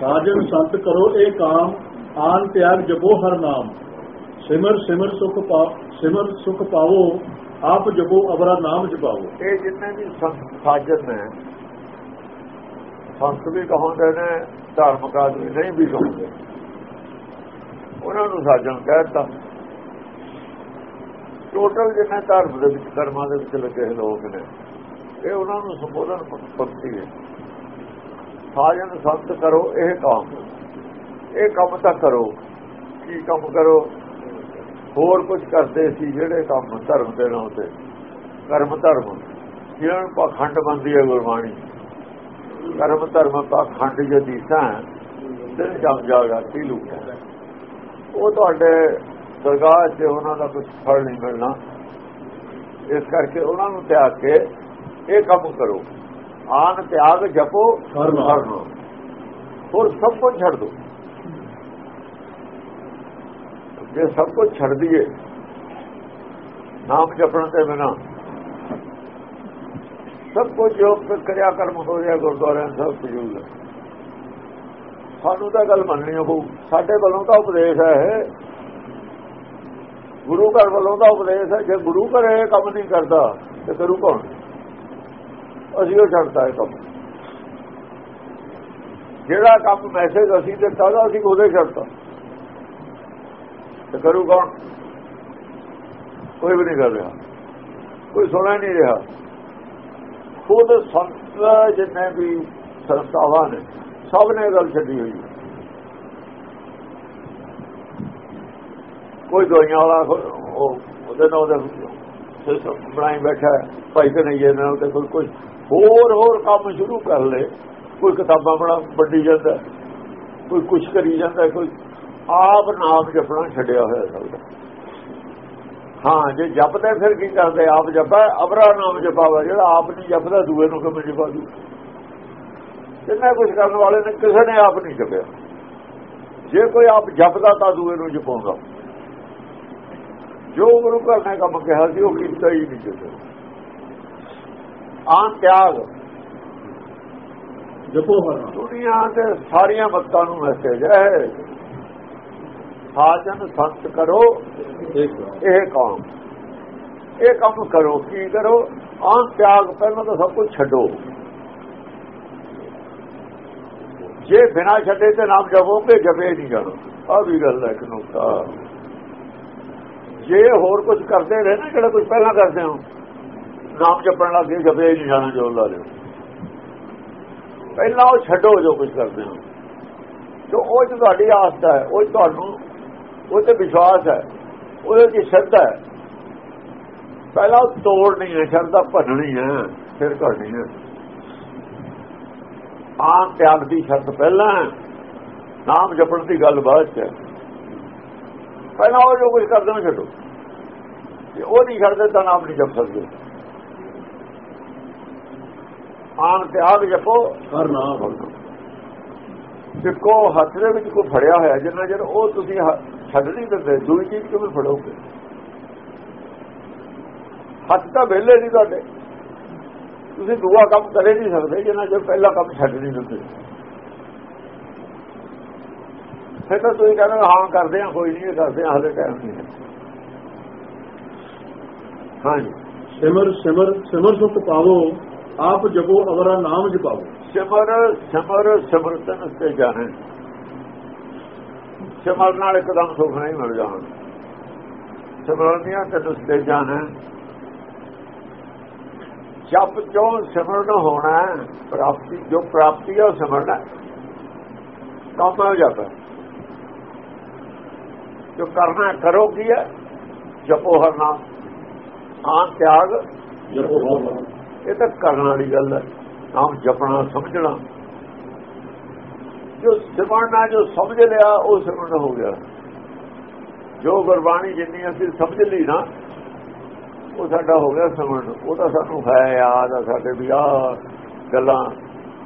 ਸਾਜਨ ਸੰਤ ਕਰੋ ਇਹ ਕਾਮ, ਆਨ ਤਿਆਗ ਜਪੋ ਹਰ ਨਾਮ। ਸਿਮਰ ਸਿਮਰ ਸੁਖ ਪਾ, ਸਿਮਰ ਸੁਖ ਪਾਵੋ, ਆਪ ਜਪੋ ਅਵਰਾ ਨਾਮ ਜਪਾਓ ਇਹ ਜਿੰਨੇ ਵੀ ਸਾਜਨ ਨੇ, ਸੰਤ ਵੀ ਕਹਾਉਂਦੇ ਨੇ, ਧਾਰਮਿਕ ਆਦਮੀ ਨਹੀਂ ਵੀ ਕਹਾਉਂਦੇ। ਉਹਨਾਂ ਨੂੰ ਸਾਜਨ ਕਹਿਤਾ। ਟੋਟਲ ਜਿੰਨੇ ਧਰਮ ਦੇ ਵਿੱਚ ਕਰਮਾਂ ਦੇ ਵਿੱਚ ਲੱਗੇ ਲੋਕ ਨੇ, ਇਹ ਉਹਨਾਂ ਨੂੰ ਸੰਬੋਧਨ ਪੰਕਤੀ ਹੈ। ਸਾਜਨ ਸੰਤ ਕਰੋ, ਇਹ ਕੰਮ। ਇਹ ਕੰਮ ਤਾਂ ਕਰੋ। ਕੀ ਕੰਮ ਕਰੋ? ਹੋਰ ਕੁਝ ਕਰਦੇ ਸੀ ਜਿਹੜੇ ਕੰਮ ਧਰਮ ਦੇ ਨਾਂ ਤੇ। ਕਰਮ ਧਰਮ। ਜਿਹਨਾਂ ਨੂੰ ਪਖੰਡ ਬੰਦੀ ਹੈ ਗੁਰਬਾਣੀ। ਕਰਮ ਧਰਮ ਪਖੰਡ ਜੇ ਦੀਸਾਂ ਤੇ ਜਮ ਜਾਗਾ ਤੀਲੂ ਉਹ ਤੁਹਾਡੇ ਦਰਗਾਹ 'ਚ ਉਹਨਾਂ ਦਾ ਕੁਝ ਫਲ ਨਹੀਂ ਮਿਲਣਾ। ਇਸ ਕਰਕੇ ਉਹਨਾਂ ਨੂੰ ਤਿਆਗ ਕੇ ਇਹ ਕੰਮ ਕਰੋ। ਆਨ ਤਿਆਗ ਜਪੋ ਹਰ ਨਾਮ। ਹੋਰ ਸਭ ਕੁਝ ਛੱਡ ਦੋ। ਜੇ ਸਭ ਕੁਝ ਛੱਡ ਦਈਏ ਨਾਮ ਜਪਣ ਤੇ ਬਿਨਾ। ਸਭ ਕੁਝ ਜੋ ਕਰਿਆ ਕਰਮ ਹੋ ਰਿਹਾ ਗੁਰਦੁਆਰਿਆਂ ਸਭ ਫਜ਼ੂਲ ਹੈ। ਸਾਨੂੰ ਤਾਂ ਗੱਲ ਮੰਨਣੀ ਹੋਊ। ਸਾਡੇ ਵੱਲੋਂ ਤਾਂ ਉਪਦੇਸ਼ ਹੈ ਗੁਰੂ ਘਰ ਵੱਲੋਂ ਦਾ ਉਪਦੇਸ਼ ਹੈ। ਜੇ ਗੁਰੂ ਘਰ ਇਹ ਕੰਮ ਨਹੀਂ ਕਰਦਾ ਤੇ ਕਰੂ ਕੌਣ? ਅਸੀਂ ਉਹ ਛੱਡਦਾ ਇਹ ਕੰਮ। ਜਿਹੜਾ ਕੰਮ ਮੈਸੇਜ ਅਸੀਂ ਦਿੱਤਾ ਦਾ ਅਸੀਂ ਉਹਦੇ ਛੱਡਤਾ। ਤੇ ਕਰੂ ਕੌਣ? ਕੋਈ ਵੀ ਨਹੀਂ ਕਰ ਰਿਹਾ। ਕੋਈ ਸੁਣਾ ਨਹੀਂ ਰਿਹਾ। ਖੁਦ ਸੰਤ ਜਿੰਨੇ ਵੀ ਸੰਸਥਾਵਾਂ ਨੇ, ਸਭ ਨੇ ਗੱਲ ਛੱਡੀ ਹੋਈ ਕੋਈ ਦਵਾਈਆਂ ਵਾਲਾ ਉਹਦੇ ਨਾਲ ਉਹਦੇ ਸਿਸਟਮ ਬਣਾਈ ਬੈਠਾ ਭਾਈ ਤੇ ਨਹੀਂ ਇਹਨਾਂ ਤੇ ਕੋਈ ਕੁਝ ਹੋਰ ਹੋਰ ਕੰਮ ਸ਼ੁਰੂ ਕਰ ਲੇ ਕੋਈ ਕਿਤਾਬਾਂ ਬਣਾ ਵੱਡੀ ਜਾਂਦਾ, ਕੋਈ ਕੁਝ ਕਰੀ ਜਾਂਦਾ, ਕੋਈ ਆਪ ਨਾਮ ਜਪਣਾ ਛੱਡਿਆ ਹੋਇਆ ਸਭ ਹਾਂ, ਜੇ ਜਪਦੇ ਫਿਰ ਕੀ ਕਰਦੇ? ਆਪ ਜਪਾ, ਅਬਰਾ ਨਾਮ ਜਪਾਵਾ, ਜਿਹੜਾ ਆਪ ਨਹੀਂ ਜਪਦਾ, ਦੂਏ ਨੂੰ ਕਿਵੇਂ ਜਪਾ ਦੂ? ਜਿੰਨਾ ਕੁਝ ਕਰਨ ਵਾਲੇ ਨੇ, ਕਿਸੇ ਨੇ ਆਪ ਨਹੀਂ ਜਪਿਆ। ਜੇ ਕੋਈ ਆਪ ਜਪਦਾ ਤਾਂ ਦੂਏ ਨੂੰ ਜਪਾਉਂਦਾ। ਜੋ ਗੁਰੂ ਘਰ ਨੇ ਕੰਮ ਕਿਹਾ ਸੀ, ਉਹ ਕੀਤਾ ਹੀ ਨਹੀਂ ਜਦੋਂ ਆਂ ਤਿਆਗ। ਜਪੋ ਹਰ ਦੁਨੀਆ ਦੇ ਸਾਰੀਆਂ ਮੱਤਾਂ ਨੂੰ ਮੈਸੇਜ ਹੈ। ਸਾਜਨ ਸੰਤ ਕਰੋ ਇਹ ਕੰਮ। ਇਹ ਕੰਮ। ਕਰੋ ਕੀ ਕਰੋ? ਆਂ ਤਿਆਗ ਪਹਿਲਾਂ ਤਾਂ ਸਭ ਕੁਝ ਛੱਡੋ। ਜੇ ਬਿਨਾ ਛੱਡੇ ਤੇ ਨਾਮ ਜਪੋਗੇ ਜਪੇ ਨਹੀਂ ਜਾਣਾ। ਆ ਵੀ ਗੱਲ ਹੈ ਕਿ ਨੁਕਤਾ। ਜੇ ਹੋਰ ਕੁਝ ਕਰਦੇ ਰਹੇ ਨਾ ਜਿਹੜਾ ਕੁਝ ਪਹਿਲਾਂ ਕਰਦੇ ਹੋ। ਨਾਮ ਜਪਣ ਲੱਗ ਲੱਗੇ ਜਪੇ ਨਹੀਂ ਜਾਣਾ ਜੋ ਲਾ ਲਿਓ। ਪਹਿਲਾਂ ਉਹ ਛੱਡੋ ਜੋ ਕੁਝ ਕਰਦੇ ਹੋ। ਜੋ ਉਹ 'ਚ ਤੁਹਾਡੀ ਆਸਥਾ ਹੈ, ਉਹ 'ਚ ਤੁਹਾਨੂੰ, ਉਹ ਤੇ ਵਿਸ਼ਵਾਸ ਹੈ, ਉਹਦੇ 'ਚ ਸ਼ਰਧਾ ਹੈ। ਪਹਿਲਾਂ ਉਹ ਤੋੜ ਹੈ, ਸ਼ਰਧਾ ਭੰਨਣੀ ਹੈ, ਫਿਰ ਕਰਨੀ ਹੈ। ਆਮ ਤਿਆਗ ਦੀ ਸ਼ਰਤ ਪਹਿਲਾਂ ਨਾਮ ਜਪਣ ਦੀ ਗੱਲ ਬਾਅਦ 'ਚ ਹੈ। ਪਹਿਲਾਂ ਉਹ ਜੋ ਕੁਝ ਕਰਦੇ ਹੋ ਛੱਡੋ। ਜੇ ਉਹ ਨਹੀਂ ਛੱਡਦੇ ਤਾਂ ਨਾਮ ਨਹੀਂ ਜਪ ਸਕਦੇ। ਆਨ ਤਿਆਗ ਜਪੋ ਹਰ ਨਾਮ ਦੇਖੋ ਹੱਥ ਦੇ ਵਿੱਚ ਕੋਈ ਫੜਿਆ ਹੋਇਆ ਜਿੰਨਾ ਚਿਰ ਉਹ ਤੁਸੀਂ ਛੱਡ ਨਹੀਂ ਦਿੰਦੇ ਦੂਜੀ ਚੀਜ਼ ਕਿਵੇਂ ਫੜੋਗੇ? ਹੱਥ ਤਾਂ ਵਿਹਲੇ ਨਹੀਂ ਤੁਹਾਡੇ। ਤੁਸੀਂ ਦੂਆ ਕੰਮ ਕਰੇ ਨਹੀਂ ਸਕਦੇ ਜਿੰਨਾ ਚਿਰ ਪਹਿਲਾ ਕੰਮ ਛੱਡ ਨਹੀਂ ਦਿੰਦੇ। ਫਿਰ ਤਾਂ ਤੁਸੀਂ ਕਹਿੰਦੇ ਹੋ, ਕਰਦੇ ਆ ਕੋਈ ਨਹੀਂ ਕਰਦੇ ਆ ਹਲੇ ਟਾਈਮ ਨਹੀਂ ਹੈ ਹਾਂਜੀ। ਸਿਮਰ ਸਿਮਰ ਸਿਮਰ ਸੁਖ ਪਾਵੋ। ਆਪ ਜਪੋ ਅਵਰਾ ਨਾਮ ਜਪਾਓ। ਸਿਮਰ ਸਿਮਰ ਸਿਮਰਤਨ ਤੇ ਜਾਣੇ। ਸਿਮਰ ਨਾਲ ਇੱਕਦਮ ਸੁਖ ਨਹੀਂ ਮਿਲ ਜਾਣਾ। ਸਿਮਰਨ ਦੀਆਂ ਤੈਨੂੰ ਤੇ ਜਾਣਾ। ਜਪ ਜੋ ਸਿਮਰਨ ਹੋਣਾ ਪ੍ਰਾਪਤੀ ਜੋ ਪ੍ਰਾਪਤੀ ਹੈ। ਸਿਮਰਨਾ। ਕੰਮ ਹੋ। ਜਾਂਦਾ ਜੋ ਕਰਨਾ ਕਰੋ ਕੀ ਹੈ? ਜਪੋ ਹਰ ਨਾਮ। ਆਂ ਤਿਆਗ। ਜਪੋ ਹਰ ਨਾਮ। ਇਹ ਤਾਂ ਕਰਨ ਵਾਲੀ ਗੱਲ ਹੈ। ਨਾਮ ਜਪਣਾ, ਸਮਝਣਾ। ਜੋ ਸਿਮਰਨਾ ਜੋ ਸਮਝ ਲਿਆ, ਉਹ ਸਿਮਰਨ ਹੋ ਗਿਆ। ਜੋ ਗੁਰਬਾਣੀ ਜਿੰਨੀ ਅਸੀਂ ਸਮਝ ਲਈ ਨਾ, ਉਹ ਸਾਡਾ ਹੋ ਗਿਆ ਸਿਮਰਨ ਉਹ ਤਾਂ ਸਾਨੂੰ ਹੈ, ਯਾਦ ਆ ਸਾਡੇ ਵੀ ਆ ਗੱਲਾਂ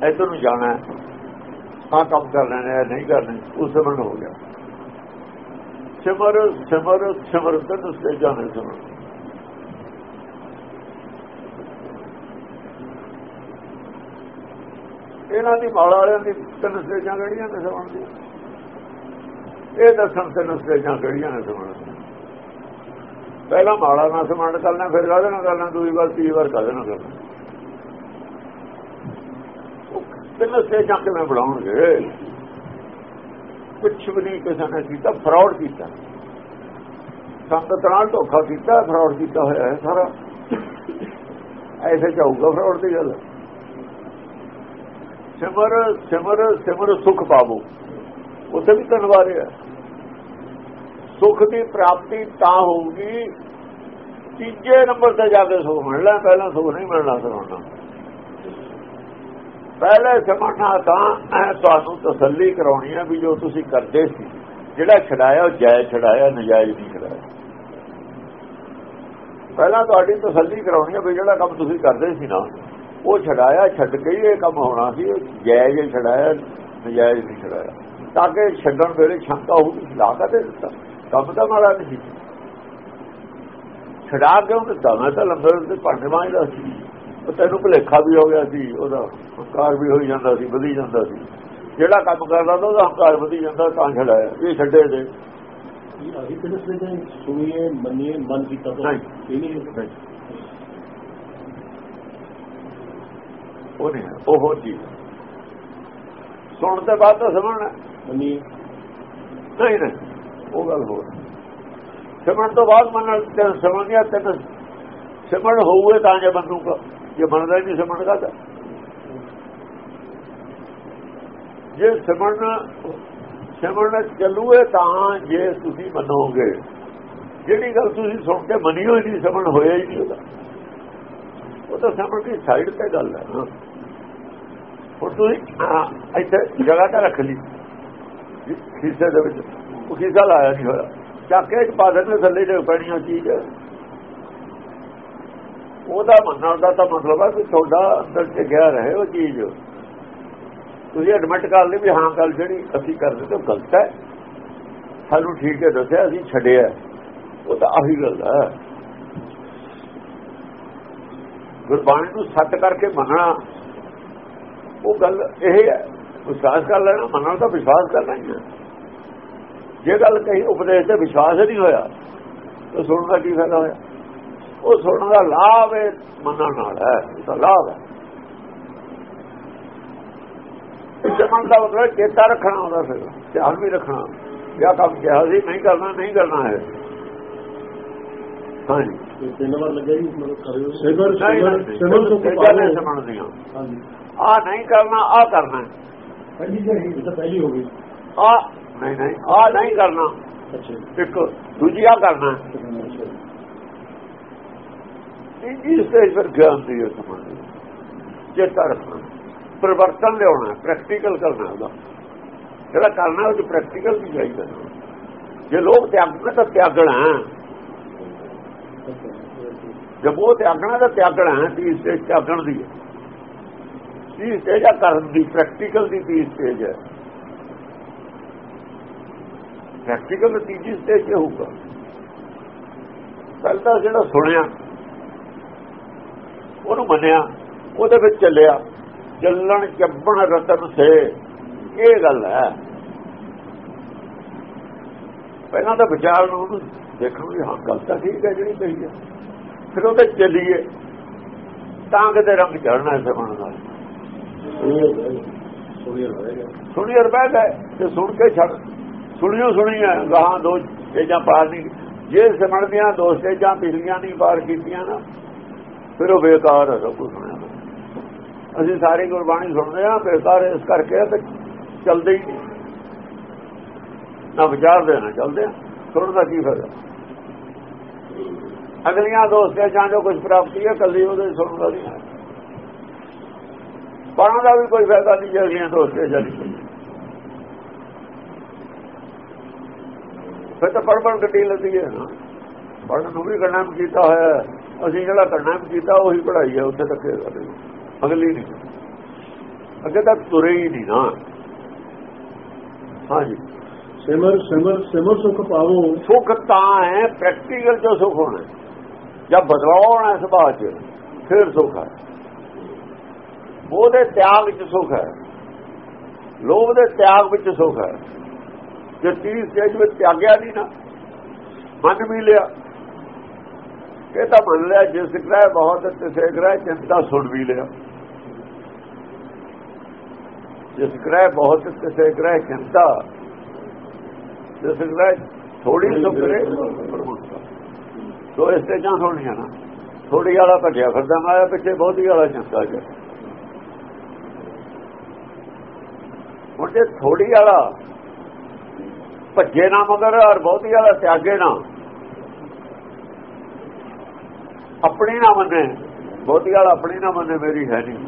ਇੱਧਰ ਨੂੰ ਜਾਣਾ ਹੈ। ਆਹ ਕੰਮ ਕਰ ਲੈਣੇ ਨਹੀਂ ਕਰਨੇ, ਉਹ ਸਿਮਰਨ ਹੋ ਗਿਆ। ਸਿਮਰ ਸਿਮਰ ਸਿਮਰ ਤਨ ਉਸੇ ਜਾਣੇ ਸਿਮਰਨ ਇਹਨਾਂ ਦੀ ਮਾਲ ਵਾਲਿਆਂ ਦੀ ਤਿੰਨ ਸਟੇਜਾਂ ਕਿਹੜੀਆਂ ਨੇ ਸਮਣ ਦੀ ਇਹ ਦੱਸਣ ਤਿੰਨ ਸਟੇਜਾਂ ਕਿਹੜੀਆਂ ਨੇ ਸਮਣ ਪਹਿਲਾਂ ਮਾਲਾ ਨਾਲ ਸਮਣ ਕਰਨਾ, ਫਿਰ ਕਾਹਦੇ ਨਾਲ ਕਰਨਾ, ਦੂਜੀ ਵਾਰ, ਤੀਜੀ ਵਾਰ ਕਾਹਦੇ ਨਾਲ ਕਰਨਾ? ਤਿੰਨ ਸਟੇਜਾਂ ਕਿਵੇਂ ਬਣਾਉਣਗੇ? ਕੁਛ ਵੀ ਨਹੀਂ ਕਿਸੇ ਨੇ ਕੀਤਾ, ਫਰਾਡ ਕੀਤਾ। ਸੰਗਤ ਨਾਲ ਧੋਖਾ ਕੀਤਾ, ਫਰਾਡ ਕੀਤਾ ਹੋਇਆ ਹੈ ਸਾਰਾ। ਐਸੇ ਚਾਹੂਗਾ ਫਰਾਡ ਦੀ ਗੱਲ। ਸਿਮਰ ਸਿਮਰ ਸਿਮਰ ਸੁਖ ਪਾਵੋ। ਉੱਥੇ ਵੀ ਤਨਵਾਰ ਹੈ। ਸੁਖ ਦੀ ਪ੍ਰਾਪਤੀ ਤਾਂ ਹੋਊਗੀ, ਤੀਜੇ ਨੰਬਰ ਤੇ ਜਾ ਕੇ ਸੁਖ ਮਿਲਣਾ, ਪਹਿਲਾਂ ਸੁਖ ਨਹੀਂ ਮਿਲਣਾ ਸਰਵਣਾ ਪਹਿਲੇ ਸਮਝਣਾ ਤਾਂ ਤੁਹਾਨੂੰ ਤਸੱਲੀ ਕਰਾਉਣੀ ਹੈ ਵੀ ਜੋ ਤੁਸੀਂ ਕਰਦੇ ਸੀ, ਜਿਹੜਾ ਛਡਾਇਆ ਉਹ ਜਾਇਜ਼ ਛਡਾਇਆ, ਨਜਾਇਜ਼ ਨਹੀਂ ਛਡਾਇਆ। ਪਹਿਲਾਂ ਤੁਹਾਡੀ ਤਸੱਲੀ ਕਰਾਉਣੀ ਹੈ ਵੀ ਜਿਹੜਾ ਕੰਮ ਤੁਸੀਂ ਕਰਦੇ ਸੀ ਨਾ ਉਹ ਛਡਾਇਆ ਛੱਡ ਕੇ ਇਹ ਕੰਮ ਹੋਣਾ ਸੀ। ਜਾਇਜ਼ ਛਡਾਇਆ ਨਜਾਇਜ਼ ਨਹੀਂ ਛਡਾਇਆ। ਤਾਂ ਕਿ ਛੱਡਣ ਵੇਲੇ ਸ਼ੰਕਾ ਹੋਊਗੀ ਛਡਾ ਕੇ ਦਿੱਤਾ। ਕੰਮ ਤਾਂ ਮਾੜਾ ਨਹੀਂ ਛਡਾ ਕਿਉਂ ਦਿੱਤਾ ਮੈਂ ਤਾਂ ਲੰਬਰ ਦੇ ਭਾਂਡੇ ਮਾਂਜਦਾ ਸੀ। ਉਹ ਤੈਨੂੰ ਭੁਲੇਖਾ ਵੀ ਹੋ ਗਿਆ ਸੀ ਉਹਦਾ ਹੰਕਾਰ ਵੀ ਹੋਈ ਜਾਂਦਾ ਸੀ ਵਧੀ ਜਾਂਦਾ ਸੀ। ਜਿਹੜਾ ਕੰਮ ਕਰਦਾ ਤਾਂ ਉਹਦਾ ਹੰਕਾਰ ਵਧੀ ਜਾਂਦਾ ਤਾਂ ਛਡਾਇਆ। ਇਹ ਛੱਡੇ ਦੇ। ਅਸੀਂ ਕਿਹਨੇ ਸਦੇ ਸੁਣੀਏ ਮੰਨੀਏ ਮਨ ਕੀਤਾ ਤਾਂ। ਨਹੀਂ। ਇਹ ਨਹੀਂ। ਉਹ ਨਹੀਂ ਹੈ, ਉਹ ਚੀਜ਼ ਸੁਣਨ ਤੋਂ ਬਾਅਦ ਤਾਂ ਸਮਝਣਾ ਨਹੀਂ ਨਹੀਂ ਉਹ ਗੱਲ ਹੋਰ। ਸਮਝਣ ਤੋਂ ਬਾਅਦ ਮਨ ਤੇ ਸਮਝ ਗਿਆ ਤੇ ਸਮਝ ਹੋਊਏ ਤਾਂ ਜੇ ਬਣੂਗਾ ਜੇ ਬਣਦਾ ਹੀ ਨਹੀਂ ਸਮਝਦਾ ਤਾਂ ਜੇ ਸਮਝਣਾ ਸਮਝਣਾ ਚੱਲੂਏ ਤਾਂ ਜੇ ਤੁਸੀਂ ਮੰਨੋਗੇ। ਜਿਹੜੀ ਗੱਲ ਤੁਸੀਂ ਸੁਣ ਕੇ ਮੰਨੀ ਹੋਈ ਨਹੀਂ ਸਮਝ ਹੋਇਆ ਹੀ ਨਹੀਂ ਉਹਦਾ। ਉਹ ਤਾਂ ਸਮਝ ਦੀ ਸਾਈਡ ਤੇ ਗੱਲ ਹੈ ਨਾ। ਹੁਣ ਤੁਸੀਂ ਹਾਂ, ਇੱਥੇ ਜਗ੍ਹਾ ਤਾਂ ਰੱਖ ਲਈ। ਖੀਸੇ ਦੇ ਵਿੱਚ। ਉਹ ਖੀਸਾ ਲਾਇਆ ਨਹੀਂ ਹੋਇਆ। ਚੱਕ ਕੇ ਪਾ ਦੇ ਥੱਲੇ ਦੇ ਪੈਣੀਆਂ ਚੀਜ਼। ਉਹਦਾ ਮੰਨਣ ਦਾ ਤਾਂ ਮਤਲਬ ਹੈ ਕਿ ਤੁਹਾਡਾ ਅੰਦਰ ਚ ਗਿਆ ਰਹੇ ਉਹ ਚੀਜ਼। ਤੁਸੀਂ ਐਡਮਿਟ ਕਰ ਲਈ ਵੀ ਹਾਂ ਗੱਲ ਜਿਹੜੀ ਅਸੀਂ ਕਰਦੇ ਤੇ ਗਲਤ ਹੈ। ਸਾਨੂੰ ਠੀਕ ਹੈ ਦੱਸਿਆ ਅਸੀਂ ਛੱਡਿਆ ਉਹ ਤਾਂ ਆਹੀ ਗੱਲ ਹੈ। ਗੁਰਬਾਣੀ ਨੂੰ ਸੱਚ ਕਰਕੇ ਮੰਨਣਾ ਉਹ ਗੱਲ ਇਹ ਹੈ ਵਿਸ਼ਵਾਸ ਕਰ ਲੈਣਾ ਮੰਨਣਾ ਤਾਂ ਵਿਸ਼ਵਾਸ ਕਰਨਾ ਹੀ ਹੈ। ਜੇ ਗੱਲ ਕਹੀ ਉਪਦੇਸ਼ ਤੇ ਵਿਸ਼ਵਾਸ ਨਹੀਂ ਹੋਇਆ ਤਾਂ ਸੁਣਨ ਦਾ ਕੀ ਫਾਇਦਾ ਹੋਇਆ? ਉਹ ਸੁਣਨ ਦਾ ਲਾਭ ਹੈ ਮੰਨਣ ਨਾਲ ਹੈ ਉਹਦਾ ਲਾਭ ਹੈ। ਜਮਨ ਦਾ ਮਤਲਬ ਚੇਤਾ ਰੱਖਣਾ ਹੁੰਦਾ ਫਿਰ ਧਿਆਨ ਵੀ ਰੱਖਣਾ। ਜਾਂ ਕੰਮ ਕਿਹਾ ਸੀ ਨਹੀਂ ਕਰਨਾ ਨਹੀਂ ਕਰਨਾ ਹੈ। ਹਾਂਜੀ। ਤੇ ਤਿੰਨ ਵਾਰ ਲੱਗਿਆ ਜੀ ਮਤਲਬ ਕਰਿਓ। ਸਿਮਰ ਸਿਮਰ ਸੁਖ ਨਹੀਂ। ਪਾਵੋ ਸਮਝਦੀਆਂ ਹਾਂਜੀ। ਆ ਨਹੀਂ ਕਰਨਾ ਆ ਕਰਨਾ। ਪਹਿਲੀ ਜਿਹੜੀ ਤਾਂ ਪਹਿਲੀ ਹੋ ਗਈ। ਆ ਨਹੀਂ ਨਹੀਂ ਆ ਨਹੀਂ ਕਰਨਾ। ਅੱਛਾ। ਇੱਕ ਦੂਜੀ ਆ ਕਰਨਾ ਤੀਜੀ ਸਟੇਜ ਪਰ ਗਿਆਨ ਦੀ ਹੈ ਸਮਝ ਚੇਤਾ ਰੱਖਣਾ ਪਰਿਵਰਤਨ ਲਿਆਉਣਾ ਪ੍ਰੈਕਟੀਕਲ ਕਰਨਾ ਉਹਦਾ। ਜਿਹੜਾ ਕਰਨਾ ਉਹ ਪ੍ਰੈਕਟੀਕਲ ਵੀ ਚਾਹੀਦਾ। ਜੇ ਲੋਕ ਤਿਆਗਣਾ ਤਾਂ ਤਿਆਗਣਾ। ਜਦ ਉਹ ਤਿਆਗਣਾ ਤਾਂ ਤਿਆਗਣਾ। ਹੈ ਤੀਜੀ ਸਟੇਜ ਤਿਆਗਣ ਦੀ ਹੈ। ਤੀਜੀ ਸਟੇਜ ਆ ਕਰਨ ਦੀ ਪ੍ਰੈਕਟੀਕਲ ਦੀ ਤੀਜੀ ਸਟੇਜ ਹੈ? ਪ੍ਰੈਕਟੀਕਲ ਦੀ ਤੀਜੀ ਸਟੇਜ ਇਹ ਹੋਊਗਾ? ਪਹਿਲਾਂ ਤਾਂ ਜਿਹੜਾ ਸੁਣਿਆ, ਉਹਨੂੰ ਮੰਨਿਆ, ਉਹਦੇ ਵਿੱਚ ਚੱਲਿਆ ਚੱਲਣ ਚੱਬਣ ਰਤਨ ਸੇ, ਇਹ ਗੱਲ ਹੈ। ਪਹਿਲਾਂ ਤਾਂ ਵਿਚਾਰ ਨੂੰ ਉਹਨੂੰ ਦੇਖਣ ਵੀ ਹਾਂ, ਗੱਲ ਤਾਂ ਠੀਕ ਹੈ ਜਿਹੜੀ ਕਹੀ ਹੈ। ਫਿਰ ਉਹਦੇ ਚੱਲੀਏ, ਤਾਂ ਕਿਤੇ ਰੰਗ ਚੜਨਾ ਸਮਣ ਦਾ ਸੁਣੀ ਅਰਬੈਦ ਹੈ ਤੇ ਸੁਣ ਕੇ ਛੱਡ। ਸੁਣਿਓ ਸੁਣੀਆਂ ਗਾਹਾਂ ਦੋ ਸਟੇਜਾਂ ਪਾਰ ਨਹੀਂ। ਜੇ ਸਮਣ ਦੀਆਂ ਦੋ ਸਟੇਜਾਂ ਪਿਛਲੀਆਂ ਨਹੀਂ ਪਾਰ ਕੀਤੀਆਂ ਨਾ, ਫਿਰ ਉਹ ਬੇਕਾਰ ਹੈ ਸਭ ਕੁਝ ਸੁਣਿਆ। ਅਸੀਂ ਸਾਰੀ ਗੁਰਬਾਣੀ ਸੁਣਦੇ ਆ ਬੇਕਾਰ ਇਸ ਕਰਕੇ ਤੇ ਚੱਲਦੇ ਹੀ ਨਾ ਵਿਚਾਰਦੇ, ਨਾ ਚੱਲਦੇ ਆ। ਸੁਣਨ ਦਾ ਕੀ ਫਾਇਦਾ? ਅਗਲੀਆਂ ਦੋ ਸਟੇਜਾਂ ਜੋ ਕੁਝ ਪ੍ਰਾਪਤੀ ਹੈ ਕੱਲੀ ਉਹਦੇ ਸੁਣਦਾ ਨਹੀਂ ਹੈ। ਪੜਨ ਦਾ ਵੀ ਕੋਈ ਫਾਇਦਾ ਨਹੀਂ ਜੇ ਅਗਲੀਆਂ ਦੋ ਸਟੇਜਾਂ ਨਹੀਂ ਫਿਰ ਤਾਂ ਪੜ ਪੜ ਗੱਡੀ ਲੱਗੀ ਹੈ ਨਾ। ਪੜਨ ਨੂੰ ਵੀ ਕਰਨਾ ਕੀਤਾ ਹੋਇਆ ਹੈ। ਅਸੀਂ ਜਿਹੜਾ ਕਰਨਾ ਕੀਤਾ ਉਹੀ ਪੜਾਈ ਹੈ ਉੱਥੇ ਤੱਕ ਅਗਲੀ ਨਹੀਂ। ਅੱਗੇ ਤੱਕ ਤੁਰੇ ਹੀ ਨਹੀਂ ਨਾ। ਹਾਂਜੀ। ਸਿਮਰ ਸਿਮਰ ਸਿਮਰ ਸੁਖ ਪਾਵੋ। ਸੁੱਖ ਤਾਂ ਹੈ ਪ੍ਰੈਕਟੀਕਲ ਜੋ ਸੁੱਖ ਹੋਣਾ। ਜਦ ਹੈ ਸੁਭਾਅ ਚ ਫਿਰ ਸੁੱਖ ਹੈ। ਉਹਦੇ ਤਿਆਗ ਵਿੱਚ ਸੁੱਖ ਹੈ। ਲੋਭ ਦੇ ਤਿਆਗ ਵਿੱਚ ਸੁਖ ਹੈ। ਜੇ ਤੀਰ ਸਟੇਜ ਵਿੱਚ ਤਿਆਗਿਆ ਨਹੀਂ ਨਾ, ਮੰਨ ਵੀ ਲਿਆ। ਇਹ ਤਾਂ ਮੰਨ ਲਿਆ, ਜਿਸ ਗ੍ਰਹਿ ਬਹੁਤ ਤਿਸੇ ਗ੍ਰਹਿ ਚਿੰਤਾ ਸੁਣ ਵੀ ਲਿਆ। ਜਿਸ ਗ੍ਰਹਿ ਬਹੁਤ ਤਿਸੇ ਗ੍ਰਹਿ ਚਿੰਤਾ। ਜਿਸ ਗ੍ਰਹਿ ਥੋੜੀ ਸੁਖ ਰੇ ਸੋ ਇਸ ਤੇ ਜਾਂ ਥੋੜੀਆਂ ਨਾ ਥੋੜੀ ਵਾਲਾ ਭੱਜਿਆ ਫਿਰਦਾ ਮਾਇਆ ਪਿੱਛੇ ਬਹੁਤੀ ਵਾਲਾ ਚਿੰਤਾ ਚ ਹੁਣ ਜੇ ਥੋੜੀ ਵਾਲਾ, ਭੱਜੇ ਨਾ ਮਗਰ ਔਰ ਬਹੁਤੀ ਵਾਲਾ ਤਿਆਗੇ ਨਾ। ਆਪਣੀ ਨਾ ਮੰਨੇ, ਬਹੁਤੀ ਵਾਲਾ ਆਪਣੀ ਨਾ ਮੰਨੇ, ਮੇਰੀ ਹੈ ਨਹੀਂ।